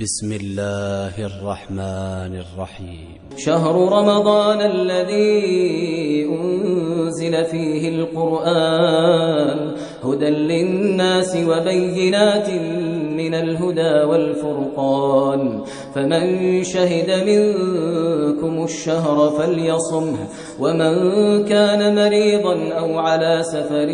بسم الله الرحمن الرحيم. شهر رمضان الذي أنزل فيه القرآن هدى للناس وبينات من الهدى والفرقان. فمن شهد منكم الشهر فليصمه ومن كان مريضا أو على سفر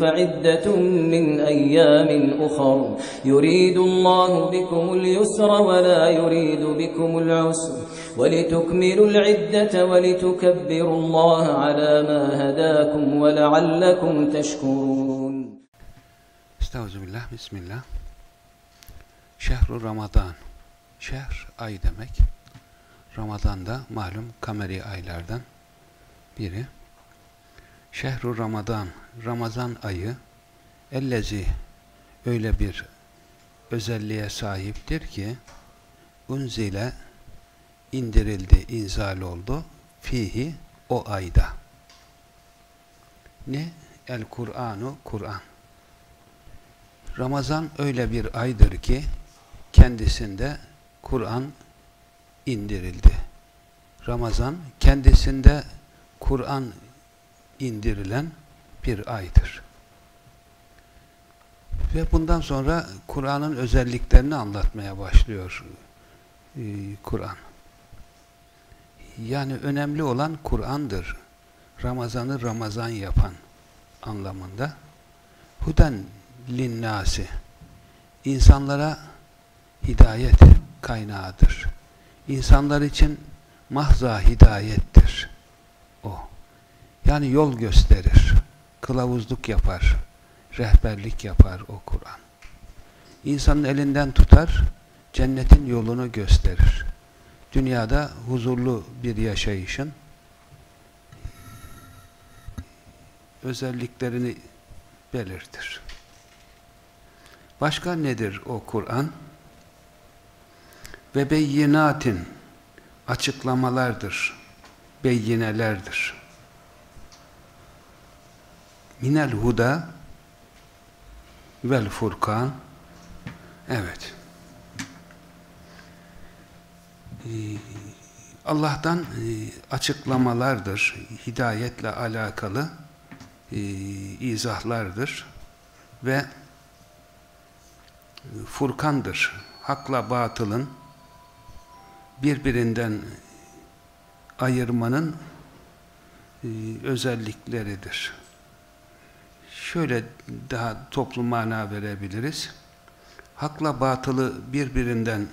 فعدة من أيام أخر. يريد الله بكم اليسر ولا يريد بكم العسر. ولتكملوا العدة ولتكبروا الله على ما هداكم ولعلكم تشكرون. Estağfirullah, Bismillah. Şehru Ramazan. Şehr, ay demek. Ramazan da malum kameri aylardan biri. Şehru Ramazan, Ramazan ayı, ellezi, öyle bir özelliğe sahiptir ki, unzile, indirildi, inzal oldu, fihi, o ayda. Ne? El Kur'anu, Kur'an. Ramazan öyle bir aydır ki kendisinde Kur'an indirildi. Ramazan kendisinde Kur'an indirilen bir aydır. Ve bundan sonra Kur'an'ın özelliklerini anlatmaya başlıyor e, Kur'an. Yani önemli olan Kur'an'dır. Ramazan'ı Ramazan yapan anlamında. Huden linnâsi insanlara hidayet kaynağıdır. İnsanlar için mahza hidayettir. O. Yani yol gösterir, kılavuzluk yapar, rehberlik yapar o Kur'an. İnsanın elinden tutar, cennetin yolunu gösterir. Dünyada huzurlu bir yaşayışın özelliklerini belirtir. Başka nedir o Kur'an? Ve beyinatin açıklamalardır, beyinelerdir. Minel huda vel furkan evet ee, Allah'tan e, açıklamalardır, hidayetle alakalı e, izahlardır ve furkandır. Hakla batılın birbirinden ayırmanın e, özellikleridir. Şöyle daha toplu mana verebiliriz. Hakla batılı birbirinden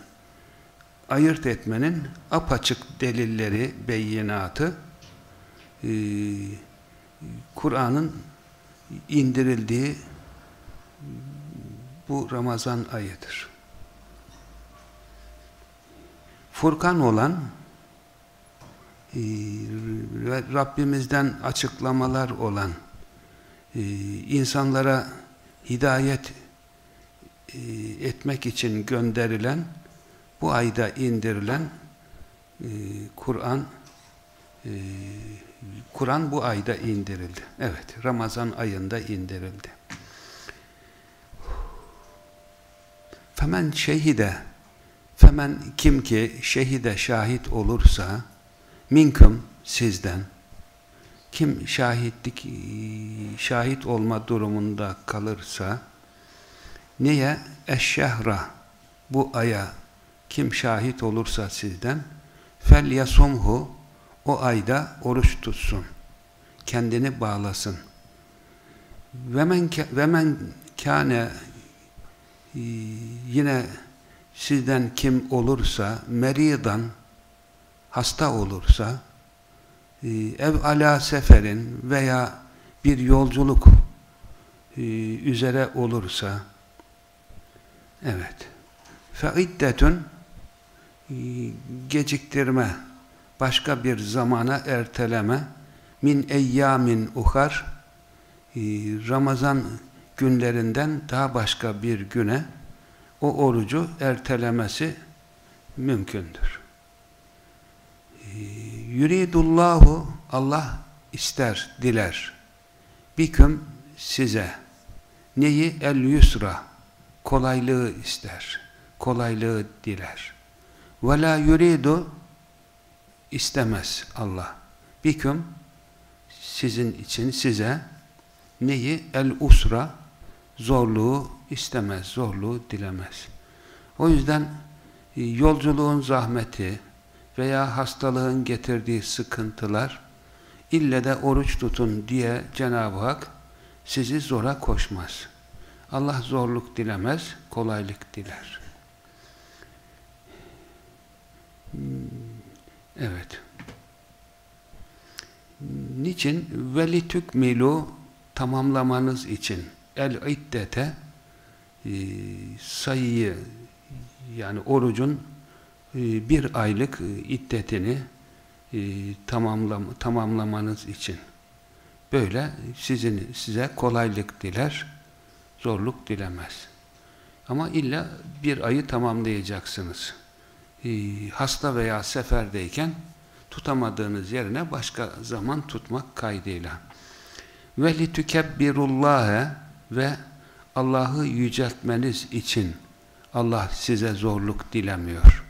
ayırt etmenin apaçık delilleri, beyinatı e, Kur'an'ın indirildiği bu Ramazan ayıdır. Furkan olan e, Rabbimizden açıklamalar olan e, insanlara hidayet e, etmek için gönderilen bu ayda indirilen Kur'an Kur'an bu ayda indirildi. Evet, Ramazan ayında indirildi. Femen şehide Femen kim ki şehide şahit olursa minkum sizden. Kim şahitlik şahit olma durumunda kalırsa neye eşşehra bu aya kim şahit olursa sizden fel yasumhu o ayda oruç tutsun kendini bağlasın. Ve men, ve men kâne yine sizden kim olursa meridan hasta olursa e, ev ala seferin veya bir yolculuk e, üzere olursa evet. Feiddetun e, geciktirme, başka bir zamana erteleme, min eyyamin uhar, Ramazan günlerinden daha başka bir güne o orucu ertelemesi mümkündür. Yuridullahu Allah ister, diler. Biküm size. Neyi? El yusra. Kolaylığı ister. Kolaylığı diler. Ve la yuridu istemez Allah. Biküm sizin için size neyi? El usra zorluğu istemez, zorluğu dilemez. O yüzden e, yolculuğun zahmeti veya hastalığın getirdiği sıkıntılar ille de oruç tutun diye Cenab-ı Hak sizi zora koşmaz. Allah zorluk dilemez, kolaylık diler. Hmm, evet. Niçin? Velitük milu tamamlamanız için el iddete e, sayıyı yani orucun e, bir aylık e, iddetini tamamlam tamamlamanız için. Böyle sizin size kolaylık diler zorluk dilemez. Ama illa bir ayı tamamlayacaksınız. Hasta veya seferdeyken tutamadığınız yerine başka zaman tutmak kaydıyla. Ve litükebbirullâhe ve Allah'ı yüceltmeniz için Allah size zorluk dilemiyor.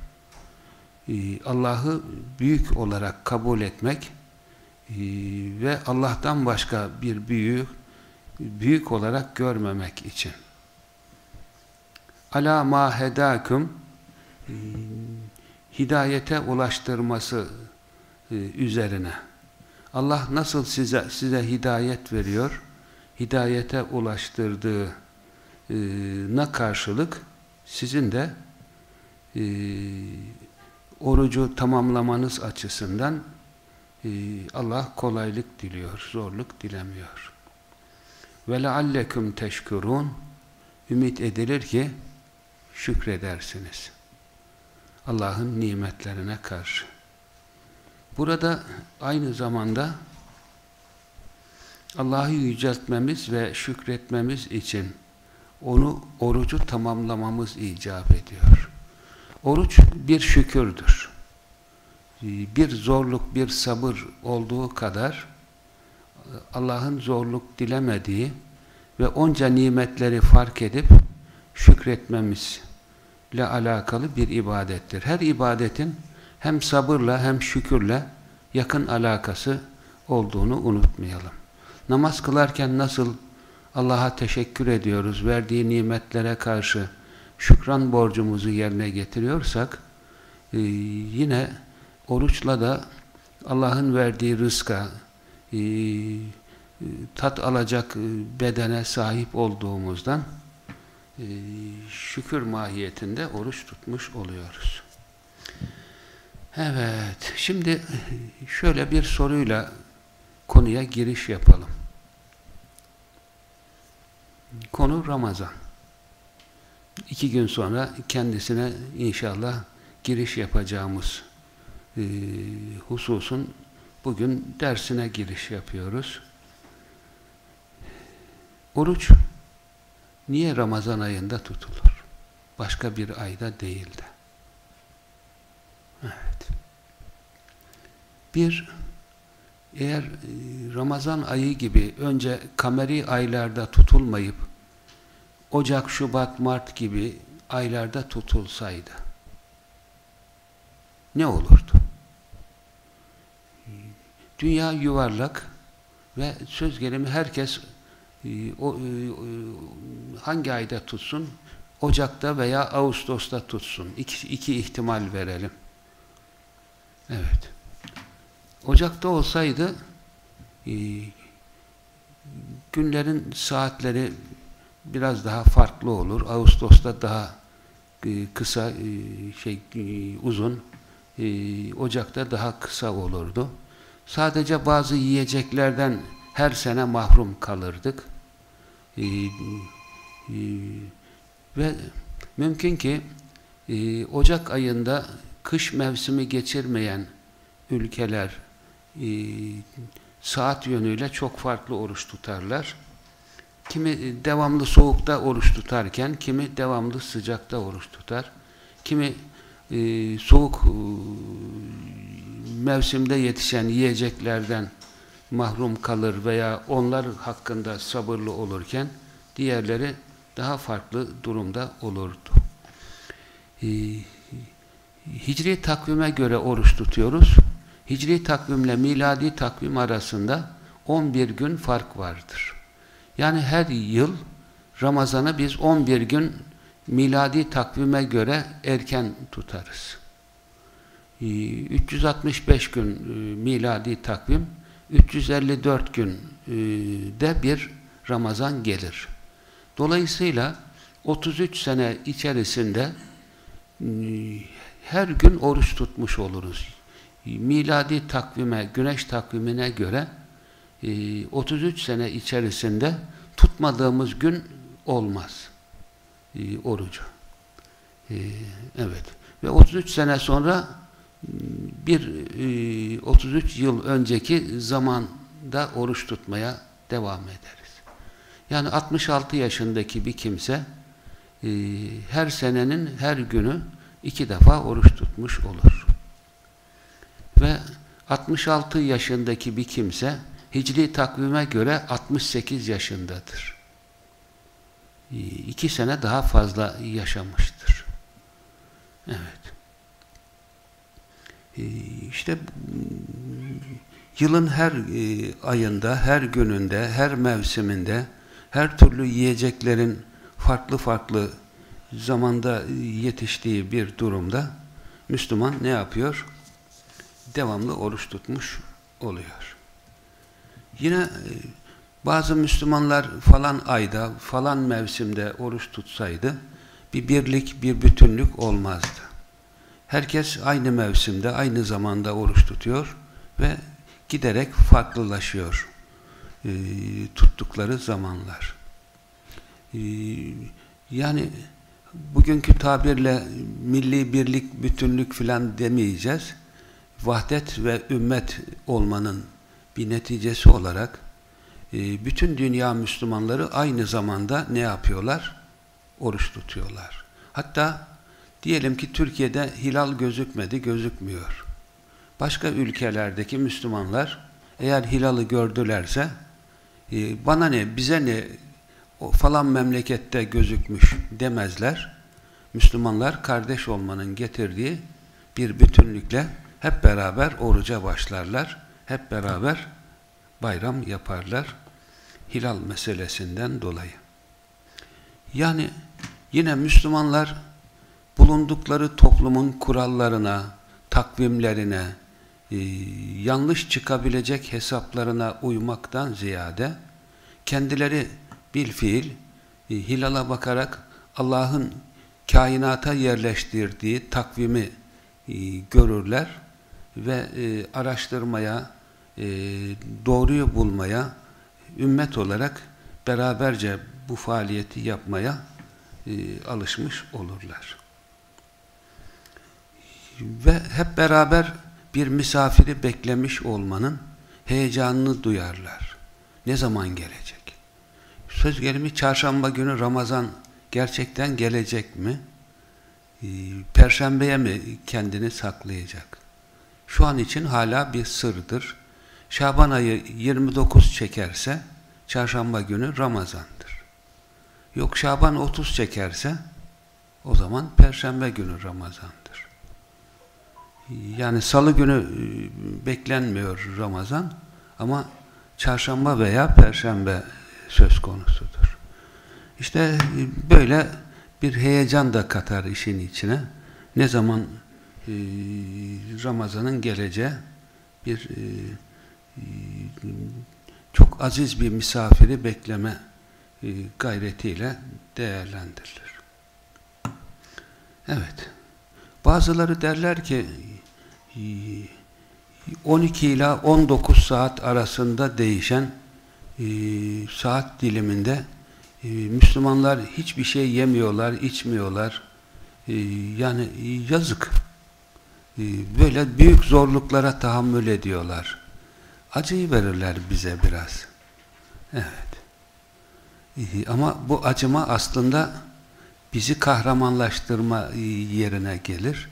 Ee, Allah'ı büyük olarak kabul etmek ee, ve Allah'tan başka bir büyük büyük olarak görmemek için. Ala ma hedâküm ee, hidayete ulaştırması üzerine. Allah nasıl size size hidayet veriyor? Hidayete ulaştırdığına karşılık sizin de e, orucu tamamlamanız açısından e, Allah kolaylık diliyor, zorluk dilemiyor. Ve leallekum teşkurun ümit edilir ki şükredersiniz. Allah'ın nimetlerine karşı. Burada aynı zamanda Allah'ı yüceltmemiz ve şükretmemiz için onu orucu tamamlamamız icap ediyor. Oruç bir şükürdür. Bir zorluk, bir sabır olduğu kadar Allah'ın zorluk dilemediği ve onca nimetleri fark edip şükretmemizle alakalı bir ibadettir. Her ibadetin hem sabırla hem şükürle yakın alakası olduğunu unutmayalım. Namaz kılarken nasıl Allah'a teşekkür ediyoruz, verdiği nimetlere karşı şükran borcumuzu yerine getiriyorsak, e, yine oruçla da Allah'ın verdiği rızka, e, tat alacak bedene sahip olduğumuzdan e, şükür mahiyetinde oruç tutmuş oluyoruz. Evet, şimdi şöyle bir soruyla konuya giriş yapalım. Konu Ramazan. İki gün sonra kendisine inşallah giriş yapacağımız e, hususun bugün dersine giriş yapıyoruz. Oruç niye Ramazan ayında tutulur? Başka bir ayda değil de. Evet. Bir, eğer e, Ramazan ayı gibi önce kameri aylarda tutulmayıp Ocak, Şubat, Mart gibi aylarda tutulsaydı ne olurdu? Dünya yuvarlak ve söz gelimi herkes e, e, hangi ayda tutsun? Ocak'ta veya Ağustos'ta tutsun. İki, iki ihtimal verelim. Evet. Ocak'ta olsaydı e, günlerin saatleri biraz daha farklı olur. Ağustos'ta daha e, kısa e, şey uzun Ocak'ta daha kısa olurdu. Sadece bazı yiyeceklerden her sene mahrum kalırdık. Ve mümkün ki Ocak ayında kış mevsimi geçirmeyen ülkeler e, saat yönüyle çok farklı oruç tutarlar. Kimi devamlı soğukta oruç tutarken, kimi devamlı sıcakta oruç tutar. Kimi e, soğuk e, mevsimde yetişen yiyeceklerden mahrum kalır veya onlar hakkında sabırlı olurken diğerleri daha farklı durumda olurdu. Ee, hicri takvime göre oruç tutuyoruz. Hicri takvimle miladi takvim arasında 11 gün fark vardır. Yani her yıl Ramazan'ı biz 11 gün miladi takvime göre erken tutarız. 365 ee, gün e, miladi takvim, 354 gün e, de bir Ramazan gelir. Dolayısıyla 33 sene içerisinde e, her gün oruç tutmuş oluruz. Miladi takvime, güneş takvimine göre 33 sene içerisinde tutmadığımız gün olmaz orucu. Evet. Ve 33 sene sonra bir 33 e, yıl önceki zamanda oruç tutmaya devam ederiz. Yani 66 yaşındaki bir kimse e, her senenin her günü iki defa oruç tutmuş olur. Ve 66 yaşındaki bir kimse hicri takvime göre 68 yaşındadır. İki sene daha fazla yaşamıştır. Evet. İşte yılın her e, ayında, her gününde, her mevsiminde her türlü yiyeceklerin farklı farklı zamanda yetiştiği bir durumda Müslüman ne yapıyor? Devamlı oruç tutmuş oluyor. Yine e, bazı Müslümanlar falan ayda, falan mevsimde oruç tutsaydı bir birlik, bir bütünlük olmazdı. Herkes aynı mevsimde, aynı zamanda oruç tutuyor ve giderek farklılaşıyor e, tuttukları zamanlar. E, yani bugünkü tabirle milli birlik, bütünlük filan demeyeceğiz. Vahdet ve ümmet olmanın bir neticesi olarak e, bütün dünya Müslümanları aynı zamanda ne yapıyorlar? Oruç tutuyorlar. Hatta Diyelim ki Türkiye'de hilal gözükmedi, gözükmüyor. Başka ülkelerdeki Müslümanlar eğer hilalı gördülerse e, bana ne, bize ne o falan memlekette gözükmüş demezler. Müslümanlar kardeş olmanın getirdiği bir bütünlükle hep beraber oruca başlarlar. Hep beraber bayram yaparlar. Hilal meselesinden dolayı. Yani yine Müslümanlar bulundukları toplumun kurallarına, takvimlerine, e, yanlış çıkabilecek hesaplarına uymaktan ziyade kendileri bil fiil e, hilala bakarak Allah'ın kainata yerleştirdiği takvimi e, görürler ve e, araştırmaya, e, doğruyu bulmaya, ümmet olarak beraberce bu faaliyeti yapmaya e, alışmış olurlar ve hep beraber bir misafiri beklemiş olmanın heyecanını duyarlar. Ne zaman gelecek? Söz gelimi çarşamba günü Ramazan gerçekten gelecek mi? Ee, Perşembeye mi kendini saklayacak? Şu an için hala bir sırdır. Şaban ayı 29 çekerse çarşamba günü Ramazan'dır. Yok Şaban 30 çekerse o zaman Perşembe günü Ramazan. Yani salı günü e, beklenmiyor Ramazan ama çarşamba veya perşembe söz konusudur. İşte e, böyle bir heyecan da katar işin içine. Ne zaman e, Ramazan'ın geleceği bir çok aziz bir misafiri bekleme gayretiyle değerlendirilir. Evet. Bazıları derler ki 12 ila 19 saat arasında değişen e, saat diliminde e, Müslümanlar hiçbir şey yemiyorlar, içmiyorlar. E, yani yazık. E, böyle büyük zorluklara tahammül ediyorlar. Acıyı verirler bize biraz. Evet. Ama bu acıma aslında bizi kahramanlaştırma e, yerine gelir.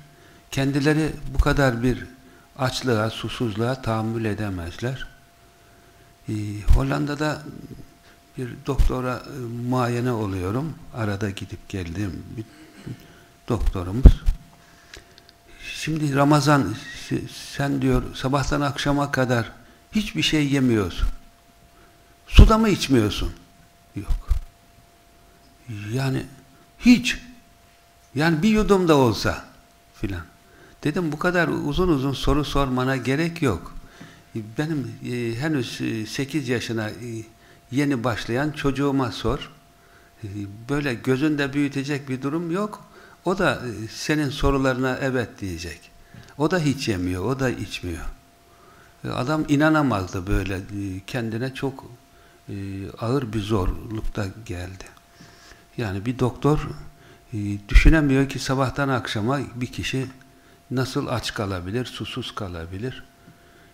Kendileri bu kadar bir açlığa, susuzluğa tahammül edemezler. Ee, Hollanda'da bir doktora e, muayene oluyorum. Arada gidip geldiğim bir doktorumuz. Şimdi Ramazan sen diyor sabahtan akşama kadar hiçbir şey yemiyorsun. Suda mı içmiyorsun? Yok. Yani hiç. Yani bir yudum da olsa filan. Dedim bu kadar uzun uzun soru sormana gerek yok. Benim e, henüz 8 e, yaşına e, yeni başlayan çocuğuma sor. E, böyle gözünde büyütecek bir durum yok. O da e, senin sorularına evet diyecek. O da hiç yemiyor, o da içmiyor. E, adam inanamazdı böyle. E, kendine çok ağır bir zorlukta geldi. Yani bir doktor düşünemiyor ki sabahtan akşama bir kişi nasıl aç kalabilir, susuz kalabilir.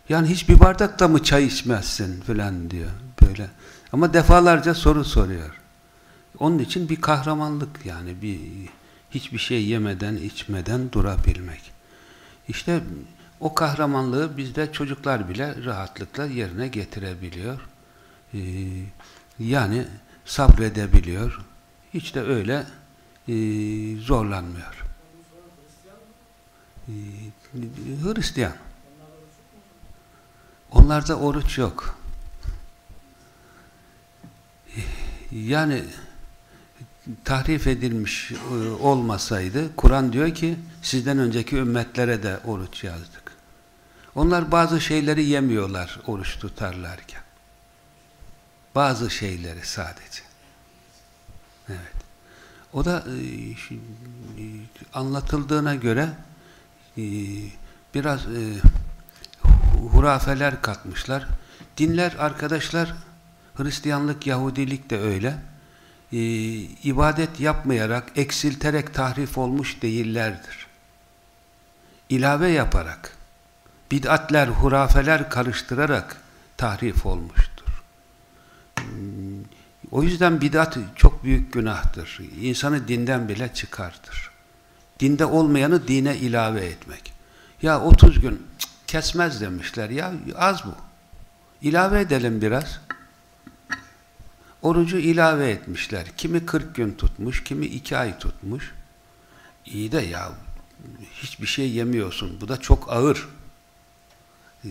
Yani hiçbir bardak da mı çay içmezsin filan diyor böyle. Ama defalarca soru soruyor. Onun için bir kahramanlık yani bir hiçbir şey yemeden içmeden durabilmek. İşte o kahramanlığı bizde çocuklar bile rahatlıkla yerine getirebiliyor. Ee, yani sabredebiliyor. Hiç de öyle e, zorlanmıyor. Ee, Hristiyan. Onlarda oruç yok. Yani tahrif edilmiş e, olmasaydı Kur'an diyor ki sizden önceki ümmetlere de oruç yazdık. Onlar bazı şeyleri yemiyorlar oruç tutarlarken. Bazı şeyleri sadece. Evet. O da e, e, anlatıldığına göre biraz hurafeler katmışlar. Dinler arkadaşlar Hristiyanlık, Yahudilik de öyle. Ee, ibadet yapmayarak, eksilterek tahrif olmuş değillerdir. İlave yaparak, bid'atler, hurafeler karıştırarak tahrif olmuştur. Hmm, o yüzden bid'at çok büyük günahtır. İnsanı dinden bile çıkartır. Dinde olmayanı dine ilave etmek. Ya 30 gün kesmez demişler. Ya az bu. İlave edelim biraz. Orucu ilave etmişler. Kimi 40 gün tutmuş, kimi 2 ay tutmuş. İyi de ya hiçbir şey yemiyorsun. Bu da çok ağır. Ee,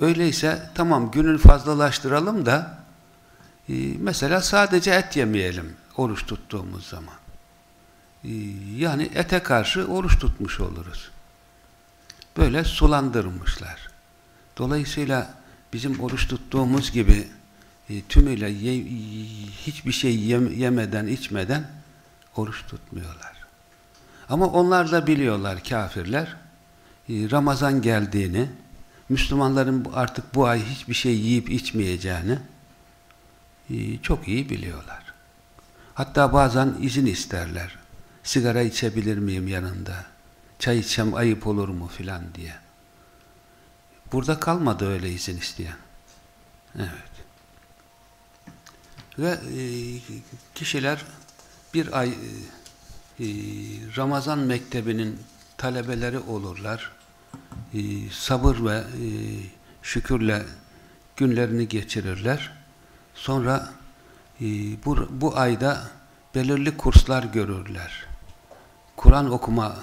öyleyse tamam günü fazlalaştıralım da e, mesela sadece et yemeyelim oruç tuttuğumuz zaman. E, yani ete karşı oruç tutmuş oluruz böyle sulandırmışlar. Dolayısıyla bizim oruç tuttuğumuz gibi e, tümüyle ye, hiçbir şey yem, yemeden, içmeden oruç tutmuyorlar. Ama onlar da biliyorlar kafirler e, Ramazan geldiğini, Müslümanların artık bu ay hiçbir şey yiyip içmeyeceğini e, çok iyi biliyorlar. Hatta bazen izin isterler. Sigara içebilir miyim yanında? çay içsem ayıp olur mu filan diye. Burada kalmadı öyle izin isteyen. Evet. Ve e, kişiler bir ay e, e, Ramazan mektebinin talebeleri olurlar. E, sabır ve e, şükürle günlerini geçirirler. Sonra e, bu, bu ayda belirli kurslar görürler. Kur'an okuma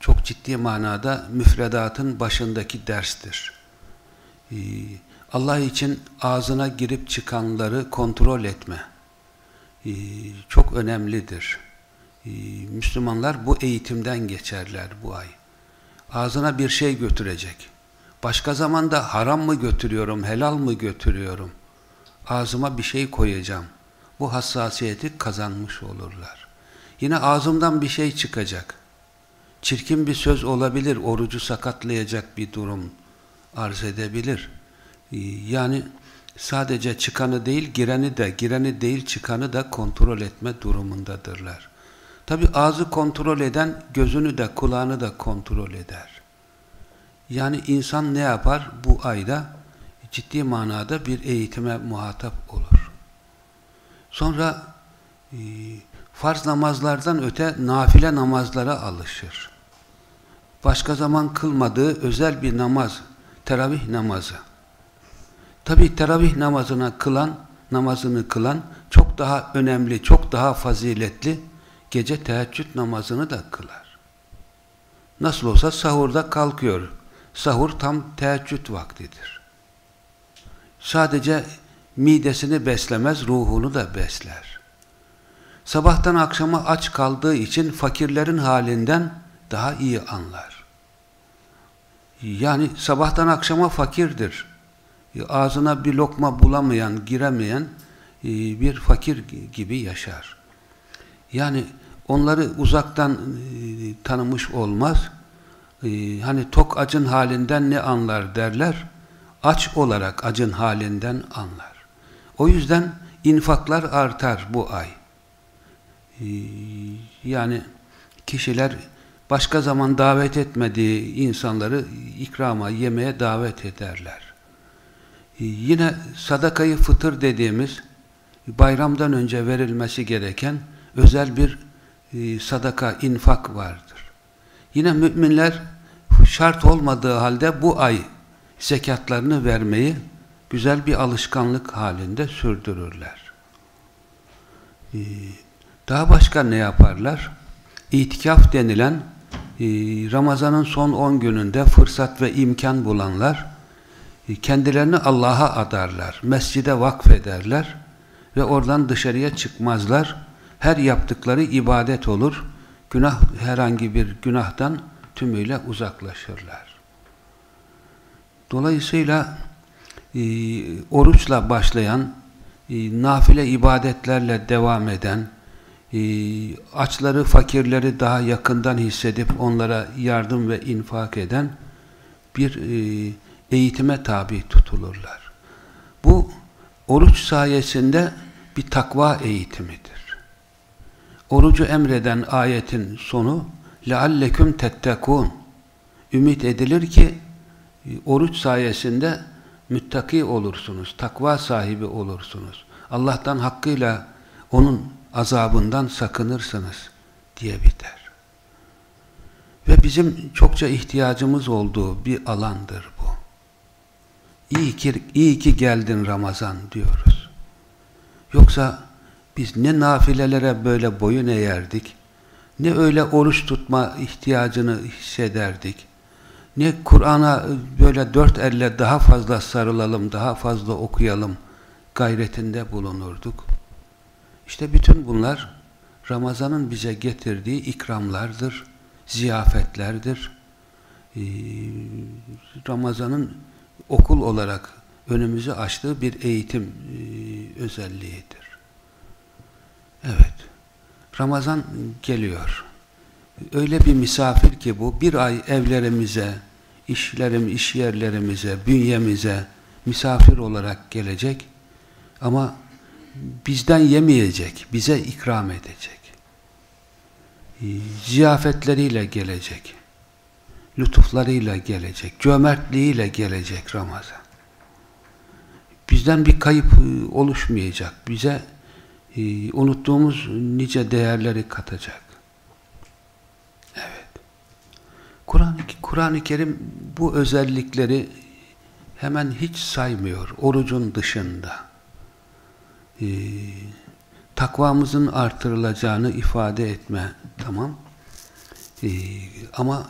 çok ciddi manada müfredatın başındaki derstir. Ee, Allah için ağzına girip çıkanları kontrol etme ee, çok önemlidir. Ee, Müslümanlar bu eğitimden geçerler bu ay. Ağzına bir şey götürecek. Başka zamanda haram mı götürüyorum, helal mı götürüyorum? Ağzıma bir şey koyacağım. Bu hassasiyeti kazanmış olurlar. Yine ağzımdan bir şey çıkacak çirkin bir söz olabilir, orucu sakatlayacak bir durum arz edebilir. Ee, yani sadece çıkanı değil, gireni de, gireni değil çıkanı da kontrol etme durumundadırlar. Tabi ağzı kontrol eden gözünü de kulağını da kontrol eder. Yani insan ne yapar bu ayda? Ciddi manada bir eğitime muhatap olur. Sonra e, farz namazlardan öte nafile namazlara alışır. Başka zaman kılmadığı özel bir namaz, teravih namazı. Tabi teravih namazına kılan, namazını kılan çok daha önemli, çok daha faziletli gece teheccüd namazını da kılar. Nasıl olsa sahurda kalkıyor. Sahur tam teheccüd vaktidir. Sadece midesini beslemez, ruhunu da besler. Sabahtan akşama aç kaldığı için fakirlerin halinden daha iyi anlar. Yani sabahtan akşama fakirdir. Ağzına bir lokma bulamayan, giremeyen e, bir fakir gibi yaşar. Yani onları uzaktan e, tanımış olmaz. E, hani tok acın halinden ne anlar derler. Aç olarak acın halinden anlar. O yüzden infaklar artar bu ay. Yani kişiler başka zaman davet etmediği insanları ikrama, yemeğe davet ederler. Yine sadakayı fıtır dediğimiz bayramdan önce verilmesi gereken özel bir e, sadaka, infak vardır. Yine müminler şart olmadığı halde bu ay zekatlarını vermeyi güzel bir alışkanlık halinde sürdürürler. E, daha başka ne yaparlar? İtikaf denilen e, Ramazan'ın son 10 gününde fırsat ve imkan bulanlar kendilerini Allah'a adarlar, mescide vakfederler ve oradan dışarıya çıkmazlar. Her yaptıkları ibadet olur. Günah herhangi bir günahtan tümüyle uzaklaşırlar. Dolayısıyla e, oruçla başlayan, e, nafile ibadetlerle devam eden, e, açları, fakirleri daha yakından hissedip onlara yardım ve infak eden bir e, eğitime tabi tutulurlar. Bu oruç sayesinde bir takva eğitimidir. Orucu emreden ayetin sonu لَعَلَّكُمْ تَتَّكُونَ Ümit edilir ki oruç sayesinde müttaki olursunuz, takva sahibi olursunuz. Allah'tan hakkıyla onun azabından sakınırsınız diye biter. Ve bizim çokça ihtiyacımız olduğu bir alandır bu. İyi ki, iyi ki geldin Ramazan diyoruz. Yoksa biz ne nafilelere böyle boyun eğerdik, ne öyle oruç tutma ihtiyacını hissederdik, ne Kur'an'a böyle dört elle daha fazla sarılalım, daha fazla okuyalım gayretinde bulunurduk. İşte bütün bunlar Ramazan'ın bize getirdiği ikramlardır, ziyafetlerdir. Ee, Ramazan'ın okul olarak önümüzü açtığı bir eğitim e, özelliğidir. Evet. Ramazan geliyor. Öyle bir misafir ki bu bir ay evlerimize, işlerim, iş yerlerimize, bünyemize misafir olarak gelecek ama bizden yemeyecek, bize ikram edecek. E, ziyafetleriyle gelecek lütuflarıyla gelecek, cömertliğiyle gelecek Ramazan. Bizden bir kayıp e, oluşmayacak, bize e, unuttuğumuz nice değerleri katacak. Evet. Kur'an-ı Kur Kerim bu özellikleri hemen hiç saymıyor, orucun dışında. Ee, takvamızın artırılacağını ifade etme, tamam. Ee, ama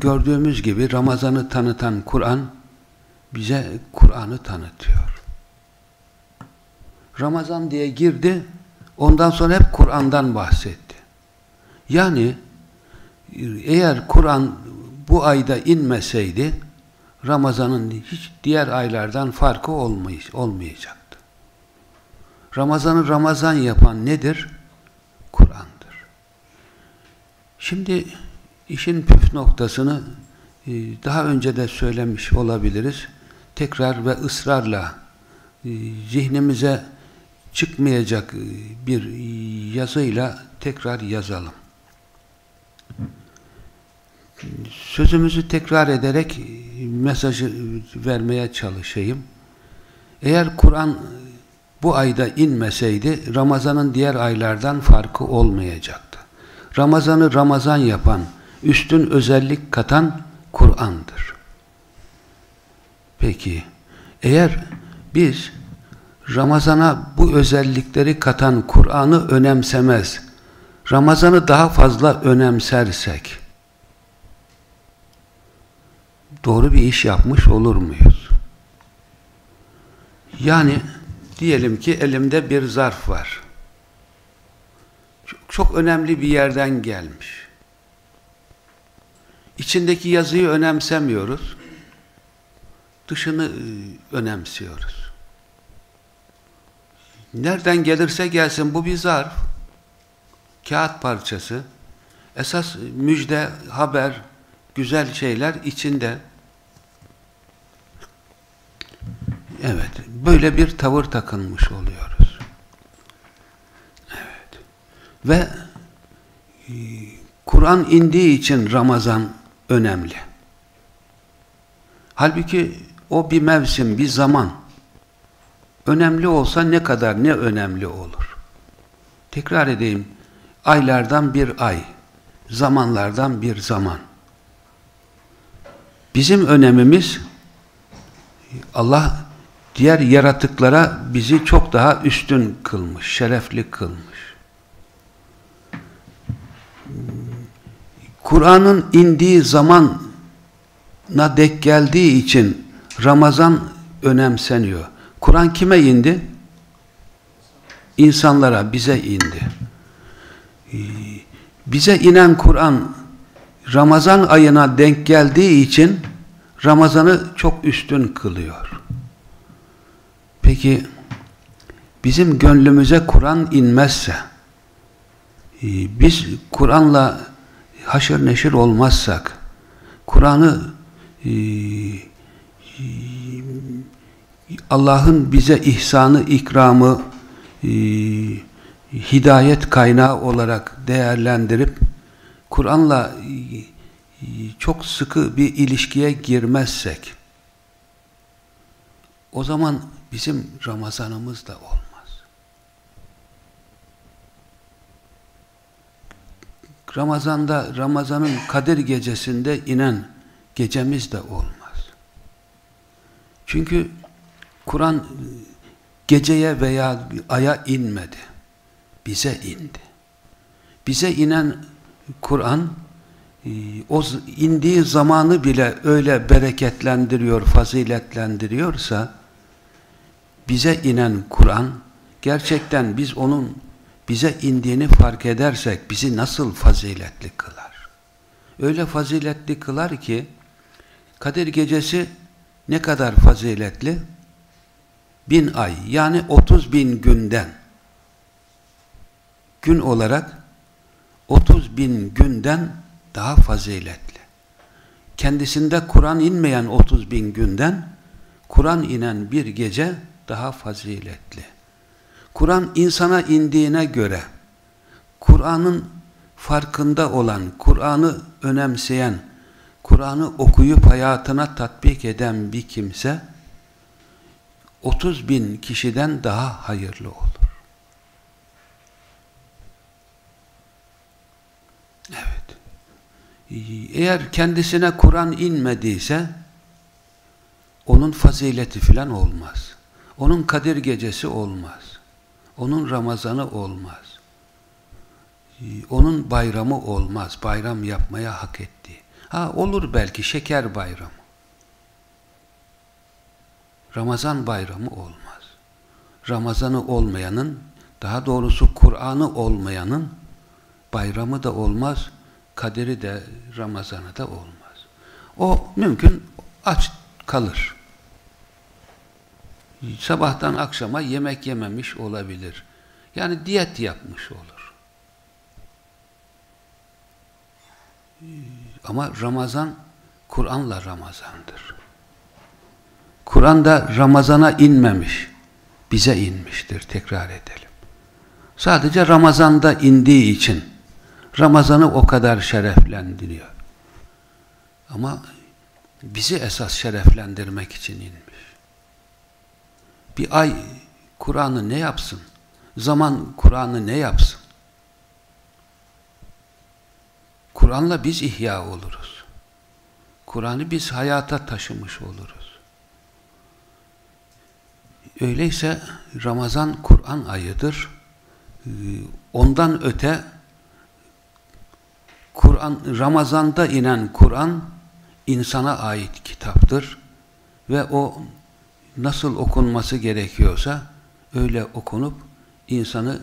gördüğümüz gibi Ramazan'ı tanıtan Kur'an bize Kur'an'ı tanıtıyor. Ramazan diye girdi, ondan sonra hep Kur'an'dan bahsetti. Yani eğer Kur'an bu ayda inmeseydi, Ramazan'ın hiç diğer aylardan farkı olmayacaktı. Ramazan'ı Ramazan yapan nedir? Kur'an'dır. Şimdi İşin püf noktasını e, daha önce de söylemiş olabiliriz. Tekrar ve ısrarla e, zihnimize çıkmayacak e, bir yazıyla tekrar yazalım. Sözümüzü tekrar ederek mesajı vermeye çalışayım. Eğer Kur'an bu ayda inmeseydi Ramazan'ın diğer aylardan farkı olmayacaktı. Ramazan'ı Ramazan yapan, üstün özellik katan Kur'an'dır. Peki, eğer biz Ramazan'a bu özellikleri katan Kur'an'ı önemsemez, Ramazan'ı daha fazla önemsersek, doğru bir iş yapmış olur muyuz? Yani diyelim ki elimde bir zarf var. Çok, çok önemli bir yerden gelmiş. İçindeki yazıyı önemsemiyoruz. Dışını e, önemsiyoruz. Nereden gelirse gelsin bu bir zarf. Kağıt parçası. Esas müjde, haber, güzel şeyler içinde. Evet, böyle bir tavır takınmış oluyoruz. Evet. Ve e, Kur'an indiği için Ramazan önemli. Halbuki o bir mevsim, bir zaman. Önemli olsa ne kadar ne önemli olur. Tekrar edeyim. Aylardan bir ay, zamanlardan bir zaman. Bizim önemimiz Allah diğer yaratıklara bizi çok daha üstün kılmış, şerefli kılmış. Kur'an'ın indiği zamana dek geldiği için Ramazan önemseniyor. Kur'an kime indi? İnsanlara, bize indi. Bize inen Kur'an Ramazan ayına denk geldiği için Ramazan'ı çok üstün kılıyor. Peki bizim gönlümüze Kur'an inmezse e, biz Kur'an'la haşır neşir olmazsak Kur'an'ı e, e, Allah'ın bize ihsanı, ikramı hidayet kaynağı olarak değerlendirip Kur'an'la çok sıkı bir ilişkiye girmezsek o zaman bizim Ramazanımız da olmaz. Ramazan'da, Ramazan'ın Kadir gecesinde inen gecemiz de olmaz. Çünkü Kur'an geceye veya aya inmedi. Bize indi. Bize inen Kur'an e, o indiği zamanı bile öyle bereketlendiriyor, faziletlendiriyorsa bize inen Kur'an gerçekten biz onun bize indiğini fark edersek bizi nasıl faziletli kılar? Öyle faziletli kılar ki Kadir gecesi ne kadar faziletli? Bin ay yani 30 bin günden gün olarak 30 bin günden daha faziletli. Kendisinde Kur'an inmeyen 30 bin günden Kur'an inen bir gece daha faziletli. Kur'an insana indiğine göre Kur'an'ın farkında olan, Kur'an'ı önemseyen, Kur'an'ı okuyup hayatına tatbik eden bir kimse 30 bin kişiden daha hayırlı olur. Evet. Eğer kendisine Kur'an inmediyse onun fazileti filan olmaz. Onun Kadir gecesi olmaz. Onun Ramazanı olmaz. Onun bayramı olmaz. Bayram yapmaya hak etti. Ha olur belki şeker bayramı. Ramazan bayramı olmaz. Ramazanı olmayanın, daha doğrusu Kur'an'ı olmayanın bayramı da olmaz, kaderi de Ramazanı da olmaz. O mümkün aç kalır. Sabahtan akşama yemek yememiş olabilir. Yani diyet yapmış olur. Ama Ramazan Kur'an'la Ramazan'dır. Kur'an da Ramazan'a inmemiş. Bize inmiştir. Tekrar edelim. Sadece Ramazan'da indiği için Ramazan'ı o kadar şereflendiriyor. Ama bizi esas şereflendirmek için inmiş. Bir ay Kur'an'ı ne yapsın? Zaman Kur'an'ı ne yapsın? Kur'an'la biz ihya oluruz. Kur'an'ı biz hayata taşımış oluruz. Öyleyse Ramazan Kur'an ayıdır. Ondan öte Kur'an Ramazan'da inen Kur'an insana ait kitaptır ve o nasıl okunması gerekiyorsa öyle okunup insanı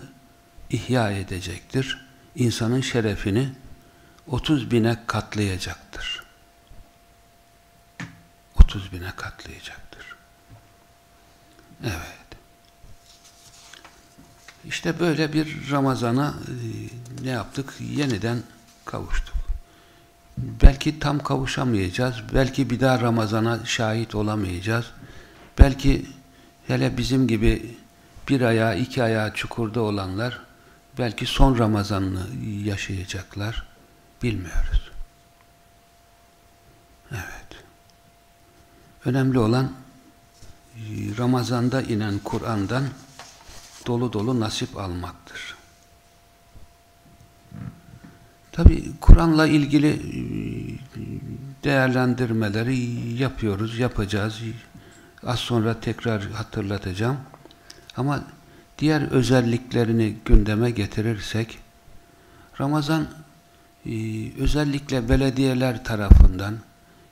ihya edecektir. İnsanın şerefini 30 bine katlayacaktır. 30 bine katlayacaktır. Evet. İşte böyle bir Ramazan'a e, ne yaptık? Yeniden kavuştuk. Belki tam kavuşamayacağız. Belki bir daha Ramazan'a şahit olamayacağız. Belki hele bizim gibi bir ayağı iki ayağı çukurda olanlar belki son Ramazan'ını yaşayacaklar. Bilmiyoruz. Evet. Önemli olan Ramazan'da inen Kur'an'dan dolu dolu nasip almaktır. Tabi Kur'an'la ilgili e, değerlendirmeleri yapıyoruz, yapacağız. Az sonra tekrar hatırlatacağım. Ama diğer özelliklerini gündeme getirirsek, Ramazan e, özellikle belediyeler tarafından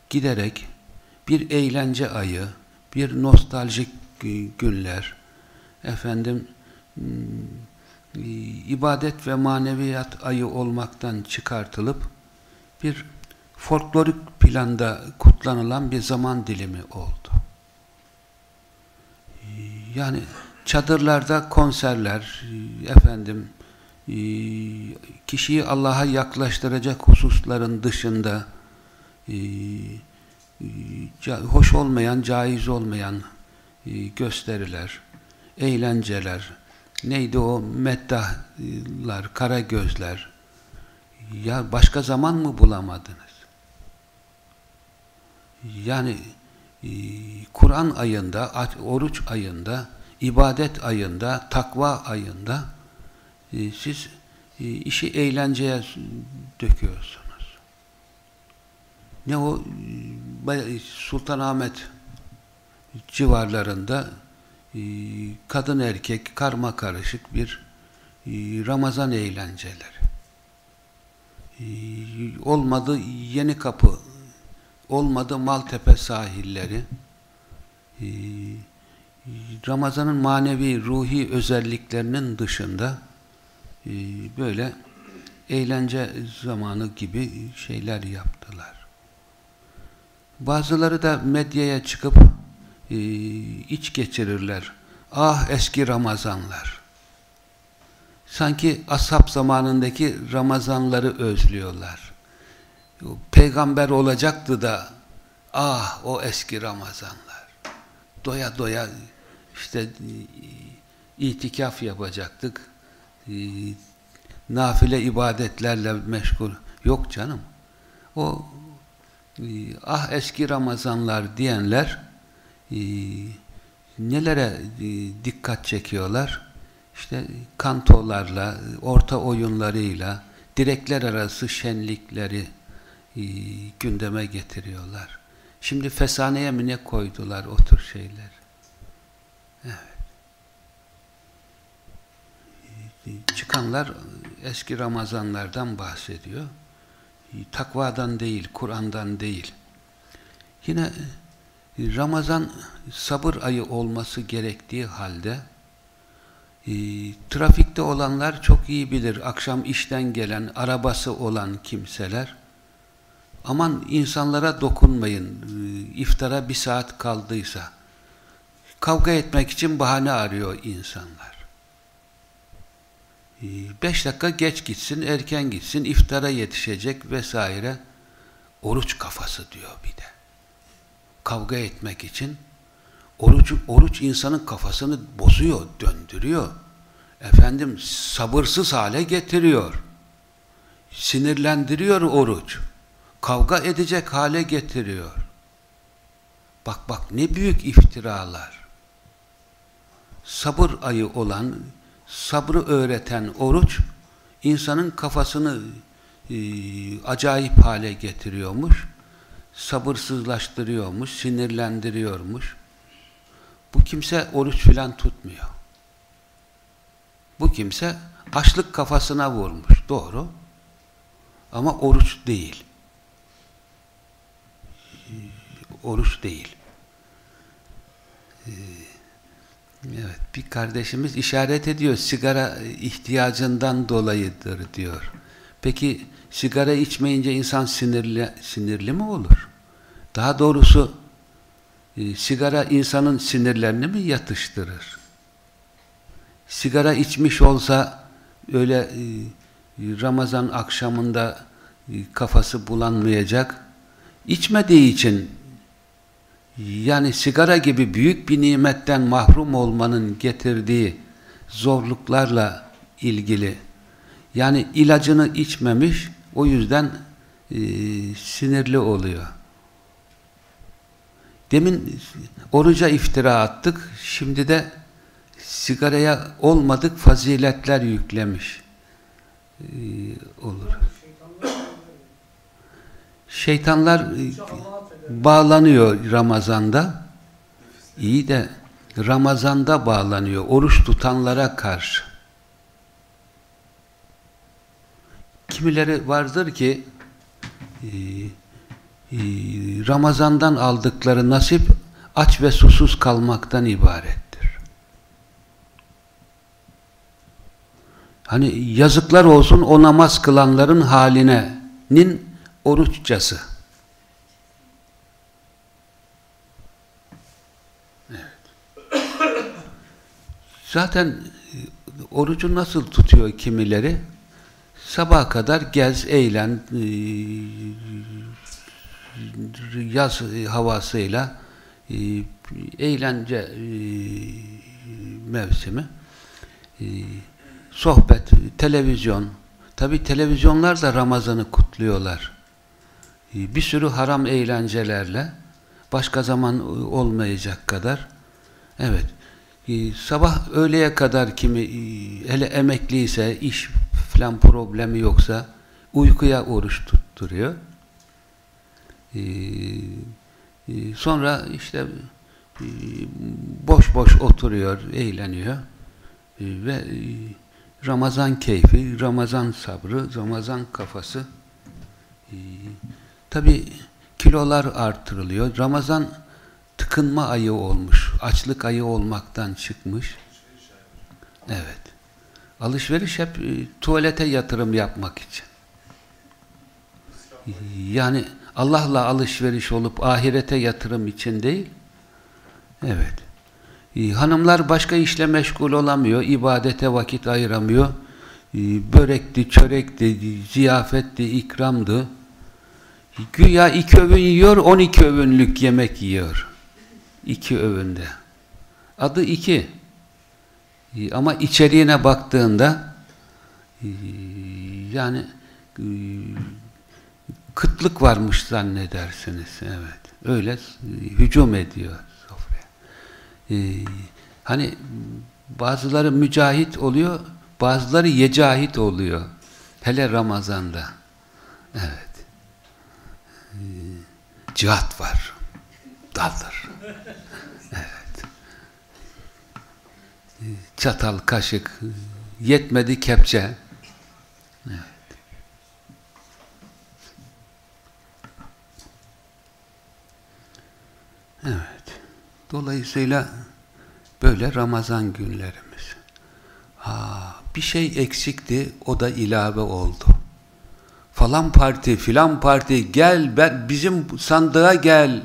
giderek bir eğlence ayı, bir nostaljik e, günler, efendim ibadet ve maneviyat ayı olmaktan çıkartılıp bir folklorik planda kutlanılan bir zaman dilimi oldu. Yani çadırlarda konserler, efendim kişiyi Allah'a yaklaştıracak hususların dışında hoş olmayan, caiz olmayan gösteriler, eğlenceler, neydi o meddahlar, kara gözler. Ya başka zaman mı bulamadınız? Yani e, Kur'an ayında, oruç ayında, ibadet ayında, takva ayında e, siz e, işi eğlenceye döküyorsunuz. Ne o Sultanahmet civarlarında ee, kadın erkek karma karışık bir e, Ramazan eğlenceleri. Ee, olmadı Yeni Kapı, olmadı Maltepe sahilleri. Ee, Ramazan'ın manevi, ruhi özelliklerinin dışında e, böyle eğlence zamanı gibi şeyler yaptılar. Bazıları da medyaya çıkıp e, iç geçirirler. Ah eski Ramazanlar. Sanki ashab zamanındaki Ramazanları özlüyorlar. Peygamber olacaktı da ah o eski Ramazanlar. Doya doya işte e, itikaf yapacaktık. E, nafile ibadetlerle meşgul. Yok canım. O e, ah eski Ramazanlar diyenler nelere dikkat çekiyorlar? İşte kantolarla, orta oyunlarıyla, direkler arası şenlikleri gündeme getiriyorlar. Şimdi fesaneye mi ne koydular o tür şeyler? Evet. Çıkanlar eski Ramazanlardan bahsediyor. Takvadan değil, Kur'an'dan değil. Yine Ramazan sabır ayı olması gerektiği halde e, trafikte olanlar çok iyi bilir. Akşam işten gelen, arabası olan kimseler aman insanlara dokunmayın e, iftara bir saat kaldıysa kavga etmek için bahane arıyor insanlar. E, beş dakika geç gitsin, erken gitsin, iftara yetişecek vesaire. Oruç kafası diyor bir de kavga etmek için oruç, oruç insanın kafasını bozuyor, döndürüyor. Efendim sabırsız hale getiriyor. Sinirlendiriyor oruç. Kavga edecek hale getiriyor. Bak bak ne büyük iftiralar. Sabır ayı olan, sabrı öğreten oruç, insanın kafasını e, acayip hale getiriyormuş, sabırsızlaştırıyormuş, sinirlendiriyormuş. Bu kimse oruç filan tutmuyor. Bu kimse açlık kafasına vurmuş, doğru. Ama oruç değil. Oruç değil. Ee, evet, bir kardeşimiz işaret ediyor, sigara ihtiyacından dolayıdır diyor. Peki sigara içmeyince insan sinirli, sinirli mi olur? Daha doğrusu e, sigara insanın sinirlerini mi yatıştırır? Sigara içmiş olsa öyle e, Ramazan akşamında e, kafası bulanmayacak. İçmediği için yani sigara gibi büyük bir nimetten mahrum olmanın getirdiği zorluklarla ilgili yani ilacını içmemiş o yüzden e, sinirli oluyor. Demin oruca iftira attık. Şimdi de sigaraya olmadık faziletler yüklemiş. Ee, olur. Şeytanlar e, bağlanıyor Ramazan'da. İyi de Ramazan'da bağlanıyor. Oruç tutanlara karşı. Kimileri vardır ki e, e, Ramazan'dan aldıkları nasip aç ve susuz kalmaktan ibarettir. Hani yazıklar olsun o namaz kılanların haline'nin oruçcası. Evet. Zaten e, orucu nasıl tutuyor kimileri? Sabaha kadar gez, eğlen, e, yaz havasıyla e, eğlence mevsimi sohbet, televizyon tabi televizyonlar da Ramazan'ı kutluyorlar bir sürü haram eğlencelerle başka zaman olmayacak kadar evet. Sabah öğleye kadar kimi hele emekliyse iş falan problemi yoksa uykuya oruç tutturuyor. Ee, e, sonra işte e, boş boş oturuyor, eğleniyor. E, ve Ramazan keyfi, Ramazan sabrı, Ramazan kafası tabi kilolar artırılıyor. Ramazan tıkınma ayı olmuş, açlık ayı olmaktan çıkmış. Evet. Alışveriş hep tuvalete yatırım yapmak için. Yani Allah'la alışveriş olup ahirete yatırım için değil. Evet. Ee, hanımlar başka işle meşgul olamıyor, ibadete vakit ayıramıyor. Ee, börekti, çörekti, ziyafetti, ikramdı. Güya iki öğün yiyor, on iki öğünlük yemek yiyor. İki öğünde. Adı iki. Ama içeriğine baktığında yani kıtlık varmış zannedersiniz. Evet. Öyle hücum ediyor sofraya. Hani bazıları mücahit oluyor, bazıları yecahit oluyor. Hele Ramazan'da. Evet. Cihat var. Daldır. Evet. Çatal, kaşık, yetmedi kepçe. Evet. Evet. Dolayısıyla böyle Ramazan günlerimiz. Ha, bir şey eksikti, o da ilave oldu. Falan parti, filan parti, gel ben, bizim sandığa gel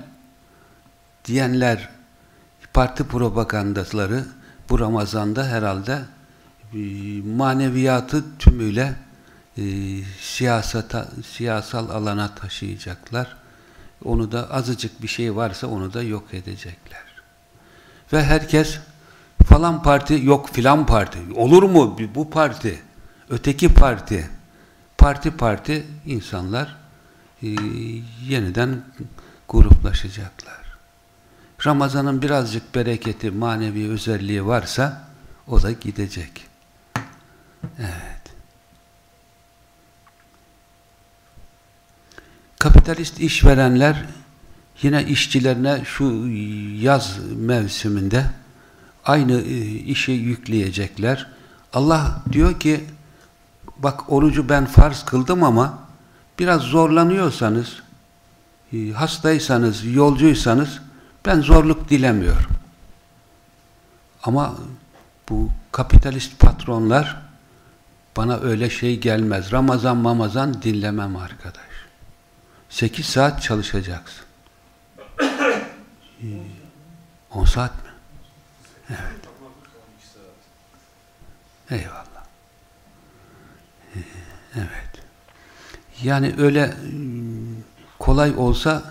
diyenler, parti propagandasları bu Ramazan'da herhalde e, maneviyatı tümüyle e, siyasata, siyasal alana taşıyacaklar onu da azıcık bir şey varsa onu da yok edecekler. Ve herkes falan parti yok filan parti. Olur mu bu parti? Öteki parti. Parti parti insanlar e, yeniden gruplaşacaklar. Ramazan'ın birazcık bereketi, manevi özelliği varsa o da gidecek. Evet. Kapitalist işverenler yine işçilerine şu yaz mevsiminde aynı e, işi yükleyecekler. Allah diyor ki bak orucu ben farz kıldım ama biraz zorlanıyorsanız e, hastaysanız, yolcuysanız ben zorluk dilemiyorum. Ama bu kapitalist patronlar bana öyle şey gelmez. Ramazan mamazan dinlemem arkadaş. 8 saat çalışacaksın. 10 saat mi? Evet. Eyvallah. Evet. Yani öyle kolay olsa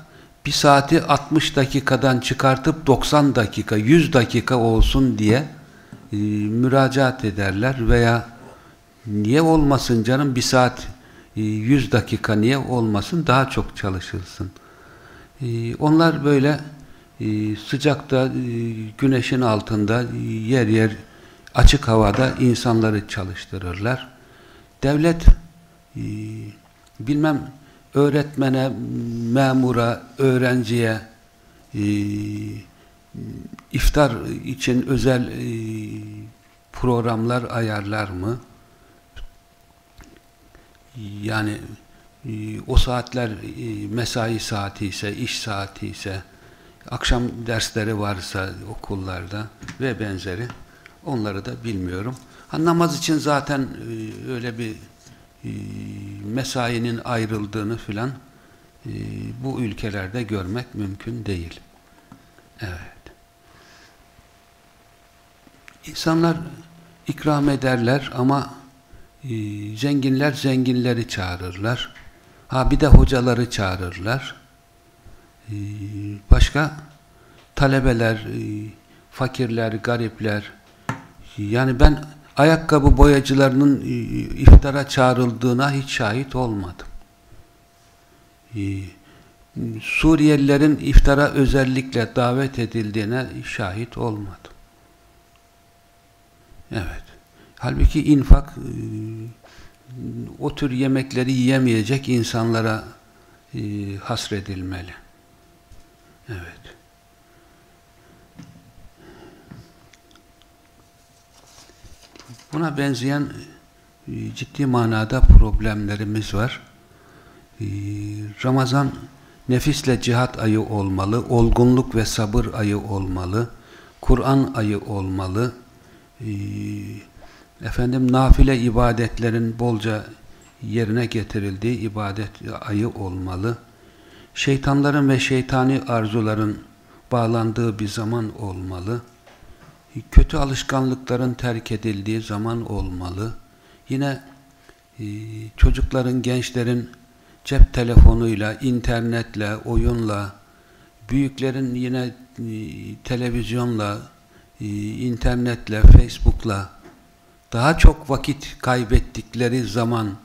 bir saati 60 dakikadan çıkartıp 90 dakika, 100 dakika olsun diye e, müracaat ederler veya niye olmasın canım bir saat 100 dakika niye olmasın daha çok çalışılsın. Onlar böyle sıcakta güneşin altında yer yer açık havada insanları çalıştırırlar. Devlet bilmem öğretmene, memura, öğrenciye iftar için özel programlar ayarlar mı? yani e, o saatler e, mesai saati ise, iş saati ise, akşam dersleri varsa okullarda ve benzeri onları da bilmiyorum. Ha, namaz için zaten e, öyle bir mesainin ayrıldığını filan bu ülkelerde görmek mümkün değil. Evet. İnsanlar ikram ederler ama ee, zenginler zenginleri çağırırlar. Ha bir de hocaları çağırırlar. Ee, başka talebeler, e, fakirler, garipler. Yani ben ayakkabı boyacılarının e, iftara çağrıldığına hiç şahit olmadım. Ee, Suriyelilerin iftara özellikle davet edildiğine şahit olmadım. Evet. Halbuki infak e, o tür yemekleri yiyemeyecek insanlara e, hasredilmeli. Evet. Buna benzeyen e, ciddi manada problemlerimiz var. Ramazan nefisle cihat ayı olmalı, olgunluk ve sabır ayı olmalı, Kur'an ayı olmalı, efendim nafile ibadetlerin bolca yerine getirildiği ibadet ayı olmalı. Şeytanların ve şeytani arzuların bağlandığı bir zaman olmalı. Kötü alışkanlıkların terk edildiği zaman olmalı. Yine e, çocukların, gençlerin cep telefonuyla, internetle, oyunla, büyüklerin yine e, televizyonla, e, internetle, Facebook'la daha çok vakit kaybettikleri zaman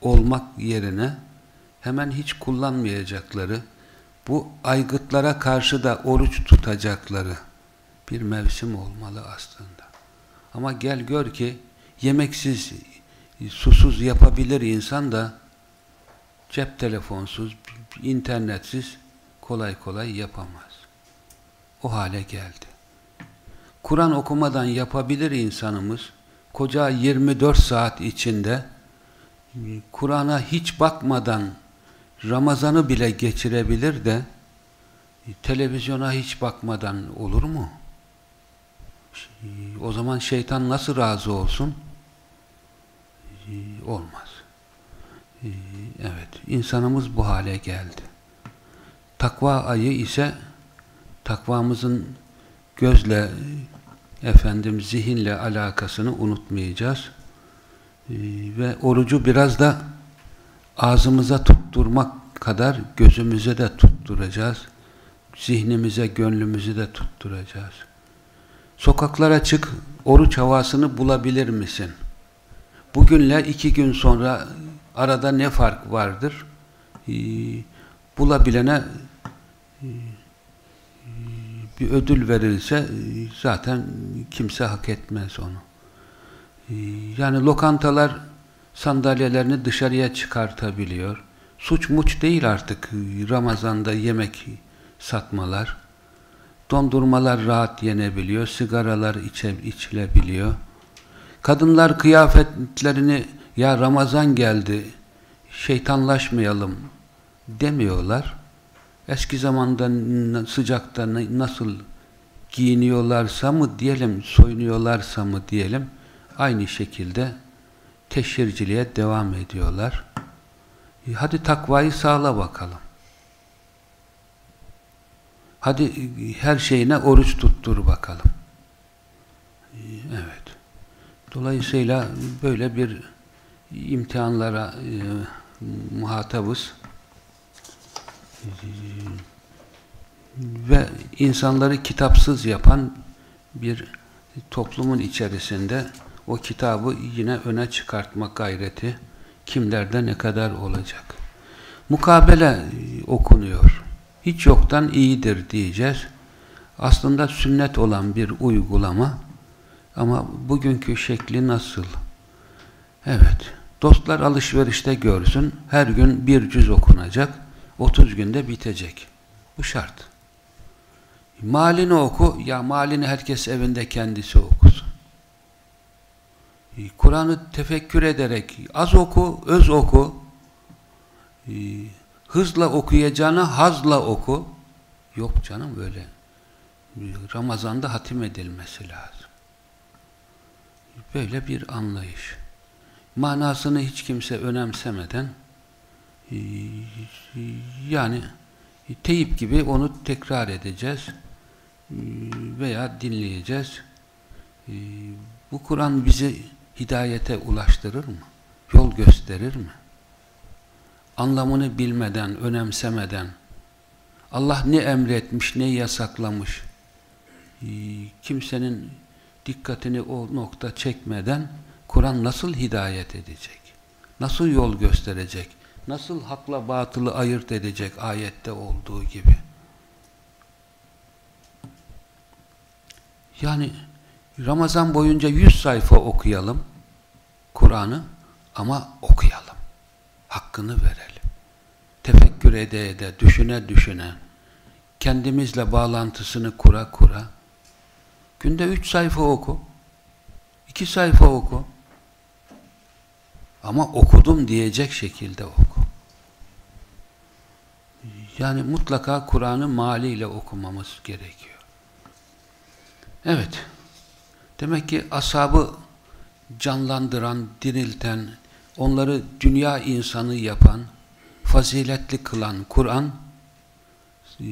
olmak yerine hemen hiç kullanmayacakları, bu aygıtlara karşı da oruç tutacakları bir mevsim olmalı aslında. Ama gel gör ki yemeksiz, susuz yapabilir insan da cep telefonsuz, internetsiz kolay kolay yapamaz. O hale geldi. Kur'an okumadan yapabilir insanımız koca 24 saat içinde Kur'an'a hiç bakmadan Ramazan'ı bile geçirebilir de televizyona hiç bakmadan olur mu? O zaman şeytan nasıl razı olsun? Olmaz. Evet, insanımız bu hale geldi. Takva ayı ise takvamızın gözle efendim zihinle alakasını unutmayacağız. Ee, ve orucu biraz da ağzımıza tutturmak kadar gözümüze de tutturacağız. Zihnimize, gönlümüzü de tutturacağız. Sokaklara çık, oruç havasını bulabilir misin? Bugünle iki gün sonra arada ne fark vardır? Ee, bulabilene e, bir ödül verilse e, zaten kimse hak etmez onu. E, yani lokantalar sandalyelerini dışarıya çıkartabiliyor. Suç muç değil artık Ramazan'da yemek satmalar. Dondurmalar rahat yenebiliyor, sigaralar içe, içilebiliyor. Kadınlar kıyafetlerini ya Ramazan geldi, şeytanlaşmayalım demiyorlar. Eski zamanda sıcakta nasıl giyiniyorlarsa mı diyelim, soyunuyorlarsa mı diyelim, aynı şekilde teşhirciliğe devam ediyorlar. Hadi takvayı sağla bakalım. Hadi her şeyine oruç tuttur bakalım. Evet. Dolayısıyla böyle bir imtihanlara e, muhatabız. Ve insanları kitapsız yapan bir toplumun içerisinde o kitabı yine öne çıkartmak gayreti kimlerde ne kadar olacak. Mukabele okunuyor. Hiç yoktan iyidir diyeceğiz. Aslında sünnet olan bir uygulama ama bugünkü şekli nasıl? Evet. Dostlar alışverişte görsün. Her gün bir cüz okunacak. 30 günde bitecek. Bu şart. Malini oku. Ya malini herkes evinde kendisi okusun. Kur'an'ı tefekkür ederek az oku, öz oku. Hızla okuyacağına hazla oku. Yok canım böyle. Ramazan'da hatim edilmesi lazım. Böyle bir anlayış. Manasını hiç kimse önemsemeden e, yani teyip gibi onu tekrar edeceğiz e, veya dinleyeceğiz. E, bu Kur'an bizi hidayete ulaştırır mı? Yol gösterir mi? Anlamını bilmeden, önemsemeden Allah ne emretmiş, ne yasaklamış kimsenin dikkatini o nokta çekmeden Kur'an nasıl hidayet edecek? Nasıl yol gösterecek? Nasıl hakla batılı ayırt edecek ayette olduğu gibi? Yani Ramazan boyunca 100 sayfa okuyalım Kur'an'ı ama okuyalım. Hakkını verelim. Tefekkür ede ede, düşüne düşüne, kendimizle bağlantısını kura kura, Günde üç sayfa oku. iki sayfa oku. Ama okudum diyecek şekilde oku. Yani mutlaka Kur'an'ı maliyle okumamız gerekiyor. Evet. Demek ki ashabı canlandıran, dirilten, onları dünya insanı yapan, faziletli kılan Kur'an e,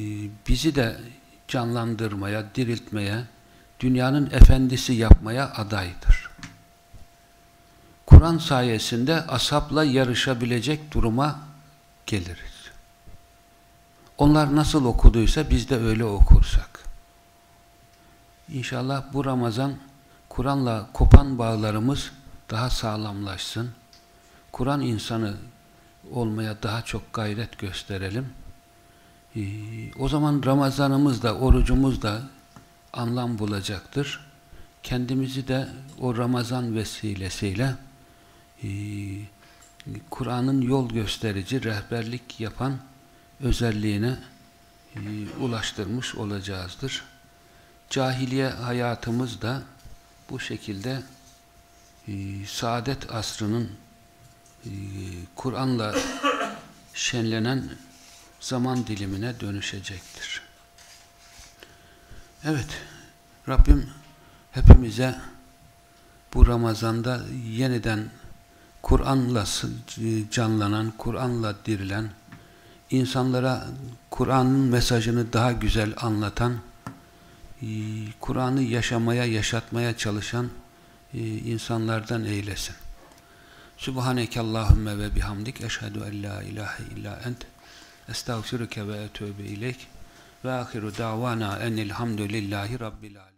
bizi de canlandırmaya, diriltmeye, dünyanın efendisi yapmaya adaydır. Kur'an sayesinde asapla yarışabilecek duruma geliriz. Onlar nasıl okuduysa biz de öyle okursak. İnşallah bu Ramazan Kur'an'la kopan bağlarımız daha sağlamlaşsın. Kur'an insanı olmaya daha çok gayret gösterelim. Ee, o zaman Ramazanımız da, orucumuz da anlam bulacaktır. Kendimizi de o Ramazan vesilesiyle e, Kur'an'ın yol gösterici, rehberlik yapan özelliğine e, ulaştırmış olacağızdır. Cahiliye hayatımız da bu şekilde saadet asrının e, Kur'an'la şenlenen zaman dilimine dönüşecektir. Evet, Rabbim hepimize bu Ramazan'da yeniden Kur'an'la canlanan, Kur'an'la dirilen, insanlara Kur'an'ın mesajını daha güzel anlatan, e, Kur'an'ı yaşamaya, yaşatmaya çalışan e, insanlardan eylesin. Subhaneke Allahümme ve bihamdik. Eşhedü en la ilahe illa ent. Estağfiruke ve etûbü ileyk. Ve ahiru davana enilhamdülillahi rabbil alemin.